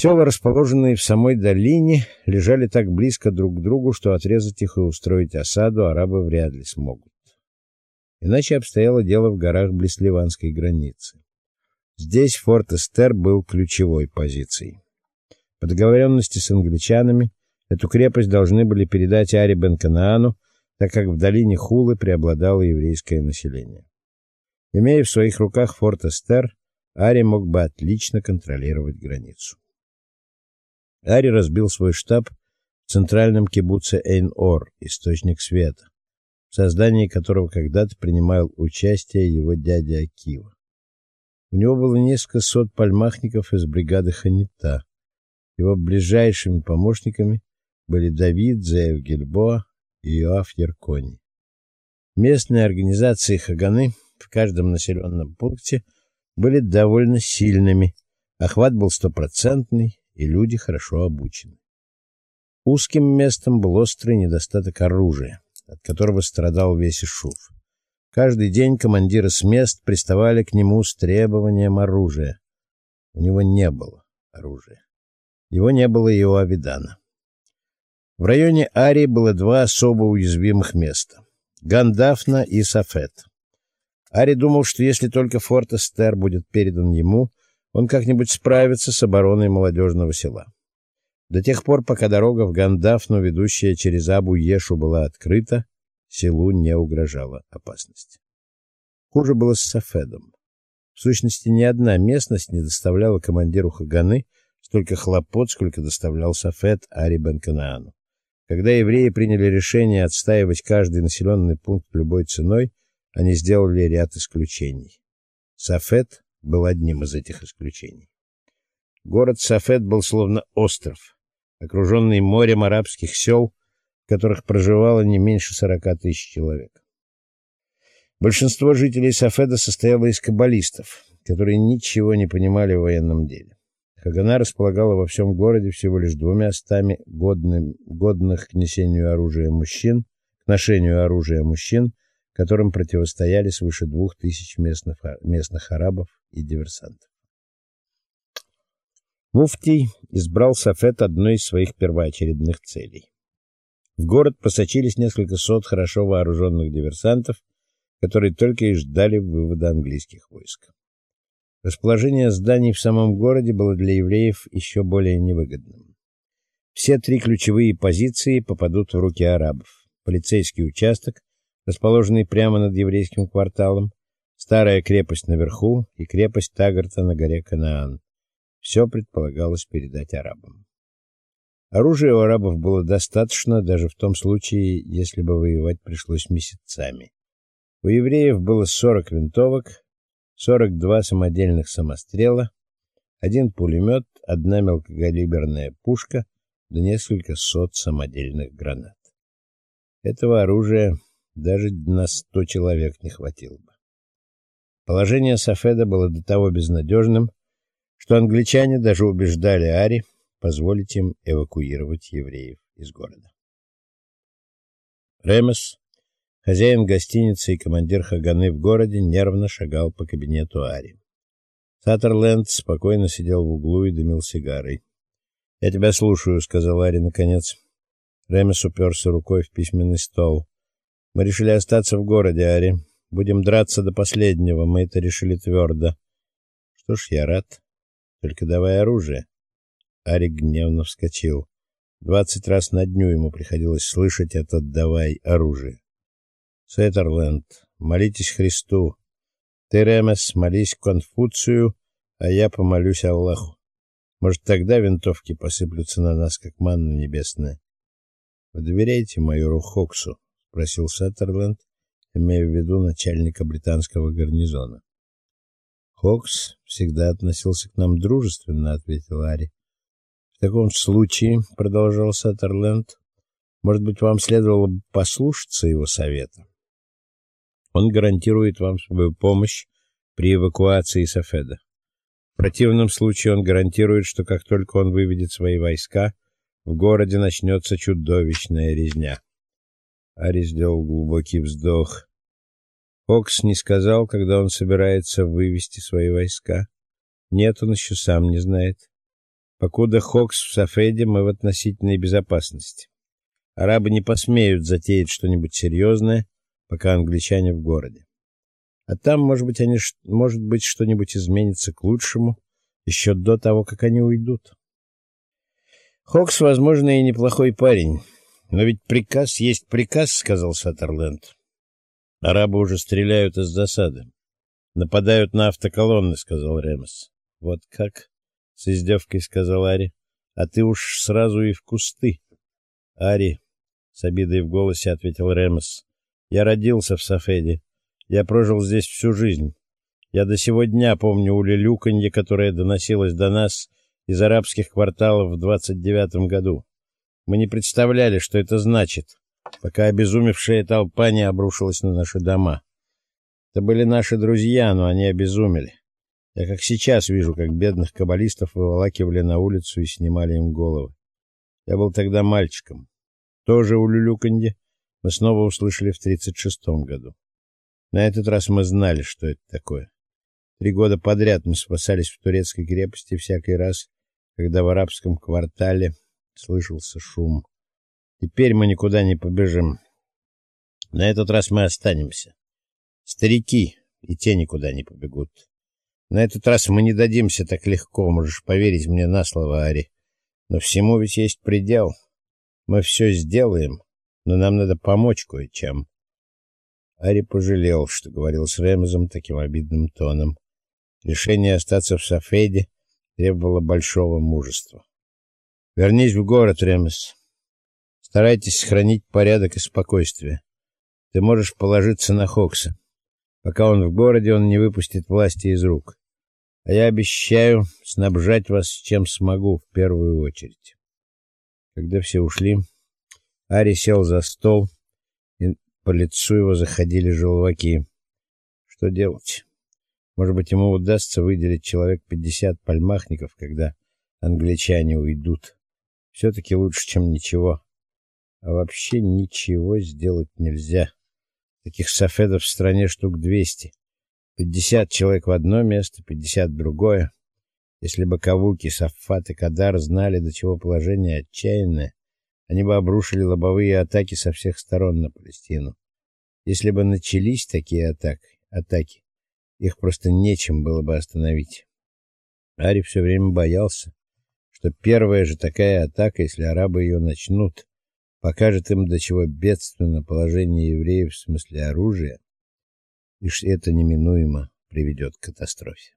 Села, расположенные в самой долине, лежали так близко друг к другу, что отрезать их и устроить осаду арабы вряд ли смогут. Иначе обстояло дело в горах близ ливанской границы. Здесь форт Эстер был ключевой позицией. По договоренности с англичанами эту крепость должны были передать Ари бен Канаану, так как в долине Хулы преобладало еврейское население. Имея в своих руках форт Эстер, Ари мог бы отлично контролировать границу. Ари разбил свой штаб в центральном кибуце Эйн-Ор, источник света, в создании которого когда-то принимал участие его дядя Акива. У него было несколько сот пальмахников из бригады Ханита. Его ближайшими помощниками были Давид Зеев Гильбоа и Иоаф Яркони. Местные организации Хаганы в каждом населенном пункте были довольно сильными. Охват был стопроцентный, и люди хорошо обучены. Узким местом был острый недостаток оружия, от которого страдал весь Ишуф. Каждый день командиры с мест приставали к нему с требованием оружия. У него не было оружия. Его не было и у Авидана. В районе Арии было два особо уязвимых места — Гандафна и Сафет. Ари думал, что если только форт Эстер будет передан ему, он как-нибудь справится с обороной молодежного села. До тех пор, пока дорога в Гандафну, ведущая через Абу-Ешу, была открыта, селу не угрожала опасность. Хуже было с Сафедом. В сущности, ни одна местность не доставляла командиру Хаганы столько хлопот, сколько доставлял Сафед Ари бен Канаану. Когда евреи приняли решение отстаивать каждый населенный пункт любой ценой, они сделали ряд исключений. Сафед был одним из этих исключений. Город Сафед был словно остров, окруженный морем арабских сел, которых проживало не меньше сорока тысяч человек. Большинство жителей Сафеда состояло из каббалистов, которые ничего не понимали в военном деле. Хагана располагала во всем городе всего лишь двумя стами годным, годных к несению оружия мужчин, к ношению оружия мужчин, которым противостояли свыше двух тысяч местных, местных арабов и диверсантов. Муфтий избрал Сафет одной из своих первоочередных целей. В город просочились несколько сот хорошо вооруженных диверсантов, которые только и ждали вывода английских войск. Расположение зданий в самом городе было для евреев еще более невыгодным. Все три ключевые позиции попадут в руки арабов. Полицейский участок, расположенный прямо над еврейским кварталом, старая крепость наверху и крепость Тагарта на горе Канаан. Все предполагалось передать арабам. Оружия у арабов было достаточно даже в том случае, если бы воевать пришлось месяцами. У евреев было 40 винтовок, 42 самодельных самострела, один пулемет, одна мелкокалиберная пушка да несколько сот самодельных гранат. Этого оружия даже на 100 человек не хватило бы. Положение Сафеда было до того безнадежным, что англичане даже убеждали Ари позволить им эвакуировать евреев из города. Ремес, хозяин гостиницы и командир Хаганы в городе, нервно шагал по кабинету Ари. Саттерленд спокойно сидел в углу и дымил сигарой. "Я тебя слушаю", сказал Ари наконец. Ремес уперся рукой в письменный стол. "Мы решили остаться в городе, Ари. Будем драться до последнего, мы это решили твердо. Что ж, я рад. Только давай оружие. Арик гневно вскочил. Двадцать раз на дню ему приходилось слышать это «давай оружие». Сеттерленд, молитесь Христу. Ты, молись Конфуцию, а я помолюсь Аллаху. Может, тогда винтовки посыплются на нас, как манна небесная. Вы доверяете майору Хоксу? Спросил Сеттерленд, имея в виду начальника британского гарнизона. Хокс всегда относился к нам дружественно, ответил Ари. В таком случае, продолжал Саттерленд, может быть, вам следовало бы послушаться его совета. Он гарантирует вам свою помощь при эвакуации Сафеда. В противном случае он гарантирует, что как только он выведет свои войска, в городе начнется чудовищная резня. Ари сделал глубокий вздох. Фокс не сказал, когда он собирается вывести свои войска. Нет, он еще сам не знает. Покуда Хокс в Сафеде, мы в относительной безопасности. Арабы не посмеют затеять что-нибудь серьезное, пока англичане в городе. А там, может быть, они может быть, что-нибудь изменится к лучшему еще до того, как они уйдут. Хокс, возможно, и неплохой парень, но ведь приказ есть приказ, сказал Саттерленд. Арабы уже стреляют из засады. Нападают на автоколонны, сказал Ремес. Вот как? С издевкой сказал Ари. А ты уж сразу и в кусты. Ари, с обидой в голосе ответил Ремес. Я родился в Сафеде. Я прожил здесь всю жизнь. Я до сего дня помню улюлюканье, которое доносилось до нас из арабских кварталов в двадцать девятом году. Мы не представляли, что это значит, пока обезумевшая толпа не обрушилась на наши дома. Это были наши друзья, но они обезумели. Я как сейчас вижу, как бедных каббалистов выволакивали на улицу и снимали им головы. Я был тогда мальчиком. Тоже у Люлюканье мы снова услышали в тридцать шестом году. На этот раз мы знали, что это такое. Три года подряд мы спасались в турецкой крепости всякий раз, когда в арабском квартале слышался шум. Теперь мы никуда не побежим. На этот раз мы останемся. Старики и те никуда не побегут. На этот раз мы не дадимся так легко, можешь поверить мне на слово, Ари. Но всему ведь есть предел. Мы все сделаем, но нам надо помочь кое-чем. Ари пожалел, что говорил с Ремезом таким обидным тоном. Решение остаться в Сафеде требовало большого мужества. Вернись в город, Ремес. Старайтесь сохранить порядок и спокойствие. Ты можешь положиться на Хокса. Пока он в городе, он не выпустит власти из рук. А я обещаю снабжать вас чем смогу в первую очередь. Когда все ушли, Ари сел за стол, и по лицу его заходили желваки. Что делать? Может быть, ему удастся выделить человек пятьдесят пальмахников, когда англичане уйдут. Все таки лучше, чем ничего. А вообще ничего сделать нельзя. Таких сафедов в стране штук двести. Пятьдесят человек в одно место, пятьдесят в другое. Если бы Кавуки, Сафат и Кадар знали, до чего положение отчаянное, они бы обрушили лобовые атаки со всех сторон на Палестину. Если бы начались такие атаки, атаки, их просто нечем было бы остановить. Ари все время боялся, что первая же такая атака, если арабы ее начнут, покажет им, до чего бедственно положение евреев в смысле оружия, и что это неминуемо приведет к катастрофе.